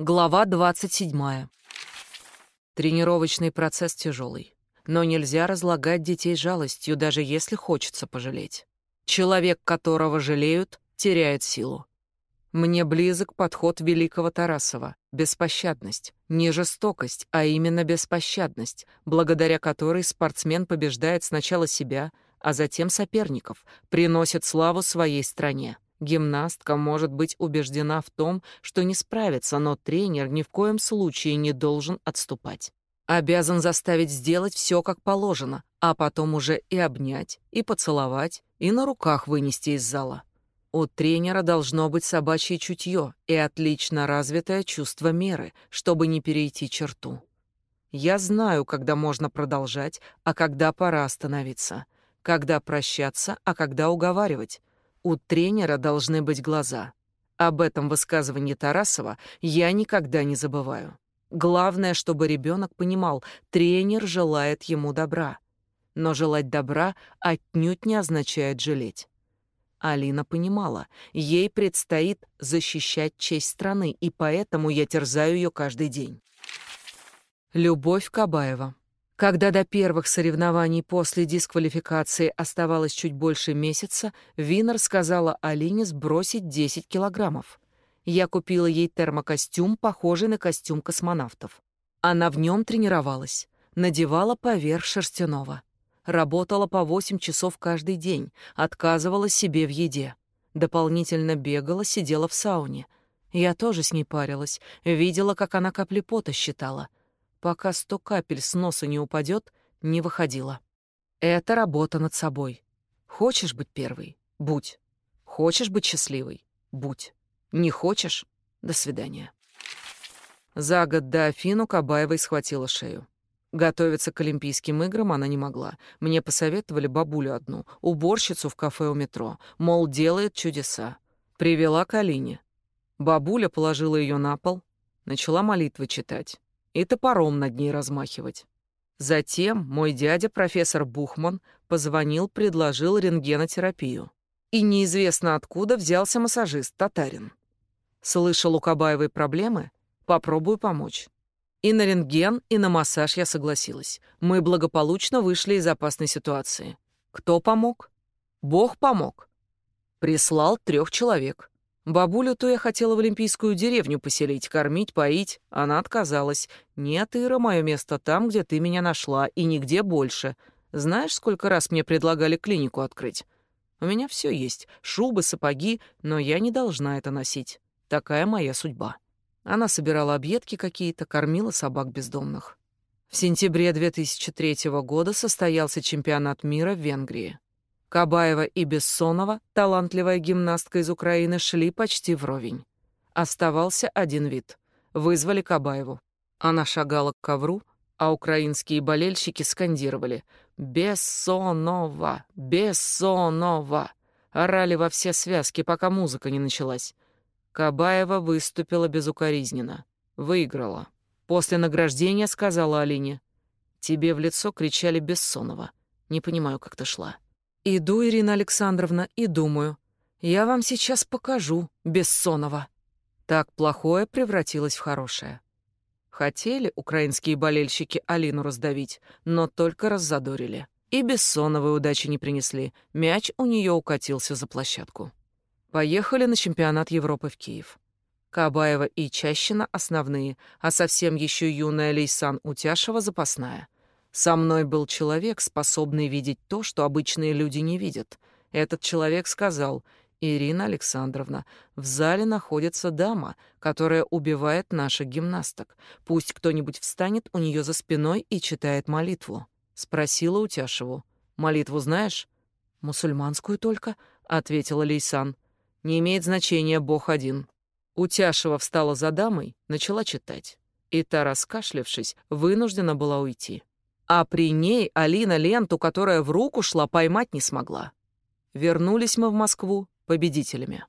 Глава 27. Тренировочный процесс тяжелый, но нельзя разлагать детей жалостью, даже если хочется пожалеть. Человек, которого жалеют, теряет силу. Мне близок подход великого Тарасова — беспощадность, не жестокость, а именно беспощадность, благодаря которой спортсмен побеждает сначала себя, а затем соперников, приносит славу своей стране. Гимнастка может быть убеждена в том, что не справится, но тренер ни в коем случае не должен отступать. Обязан заставить сделать все как положено, а потом уже и обнять, и поцеловать, и на руках вынести из зала. У тренера должно быть собачье чутье и отлично развитое чувство меры, чтобы не перейти черту. Я знаю, когда можно продолжать, а когда пора остановиться, когда прощаться, а когда уговаривать, у тренера должны быть глаза. Об этом высказывании Тарасова я никогда не забываю. Главное, чтобы ребенок понимал, тренер желает ему добра. Но желать добра отнюдь не означает жалеть. Алина понимала, ей предстоит защищать честь страны, и поэтому я терзаю ее каждый день. Любовь Кабаева. Когда до первых соревнований после дисквалификации оставалось чуть больше месяца, Винер сказала Алине сбросить 10 килограммов. Я купила ей термокостюм, похожий на костюм космонавтов. Она в нем тренировалась, надевала поверх шерстяного. Работала по 8 часов каждый день, отказывала себе в еде. Дополнительно бегала, сидела в сауне. Я тоже с ней парилась, видела, как она капли пота считала — пока сто капель с носа не упадет, не выходила. Это работа над собой. Хочешь быть первой — будь. Хочешь быть счастливой — будь. Не хочешь — до свидания. За год до Афину Кабаевой схватила шею. Готовиться к Олимпийским играм она не могла. Мне посоветовали бабулю одну, уборщицу в кафе у метро, мол, делает чудеса. Привела к Алине. Бабуля положила ее на пол, начала молитвы читать и топором над ней размахивать. Затем мой дядя, профессор Бухман, позвонил, предложил рентгенотерапию. И неизвестно откуда взялся массажист, татарин. Слышал у Кабаевой проблемы? Попробую помочь. И на рентген, и на массаж я согласилась. Мы благополучно вышли из опасной ситуации. Кто помог? Бог помог. Прислал трех человек. Бабулю-то я хотела в Олимпийскую деревню поселить, кормить, поить. Она отказалась. Нет, Ира, мое место там, где ты меня нашла, и нигде больше. Знаешь, сколько раз мне предлагали клинику открыть? У меня все есть. Шубы, сапоги, но я не должна это носить. Такая моя судьба. Она собирала объедки какие-то, кормила собак бездомных. В сентябре 2003 года состоялся чемпионат мира в Венгрии. Кабаева и Бессонова, талантливая гимнастка из Украины, шли почти вровень. Оставался один вид. Вызвали Кабаеву. Она шагала к ковру, а украинские болельщики скандировали «Бессонова! Бессонова!» Орали во все связки, пока музыка не началась. Кабаева выступила безукоризненно. Выиграла. После награждения сказала Алине. «Тебе в лицо кричали Бессонова. Не понимаю, как ты шла». Иду, Ирина Александровна, и думаю, я вам сейчас покажу Бессонова. Так плохое превратилось в хорошее. Хотели украинские болельщики Алину раздавить, но только раззадорили. И Бессоновой удачи не принесли. Мяч у нее укатился за площадку. Поехали на чемпионат Европы в Киев. Кабаева и Чащина основные, а совсем еще юная Лейсан Утяшева запасная — со мной был человек, способный видеть то, что обычные люди не видят. Этот человек сказал, «Ирина Александровна, в зале находится дама, которая убивает наших гимнасток. Пусть кто-нибудь встанет у нее за спиной и читает молитву». Спросила Утяшеву. «Молитву знаешь?» «Мусульманскую только», — ответила Лейсан. «Не имеет значения, Бог один». Утяшева встала за дамой, начала читать. И та, раскашлявшись, вынуждена была уйти. А при ней Алина ленту, которая в руку шла, поймать не смогла. Вернулись мы в Москву победителями.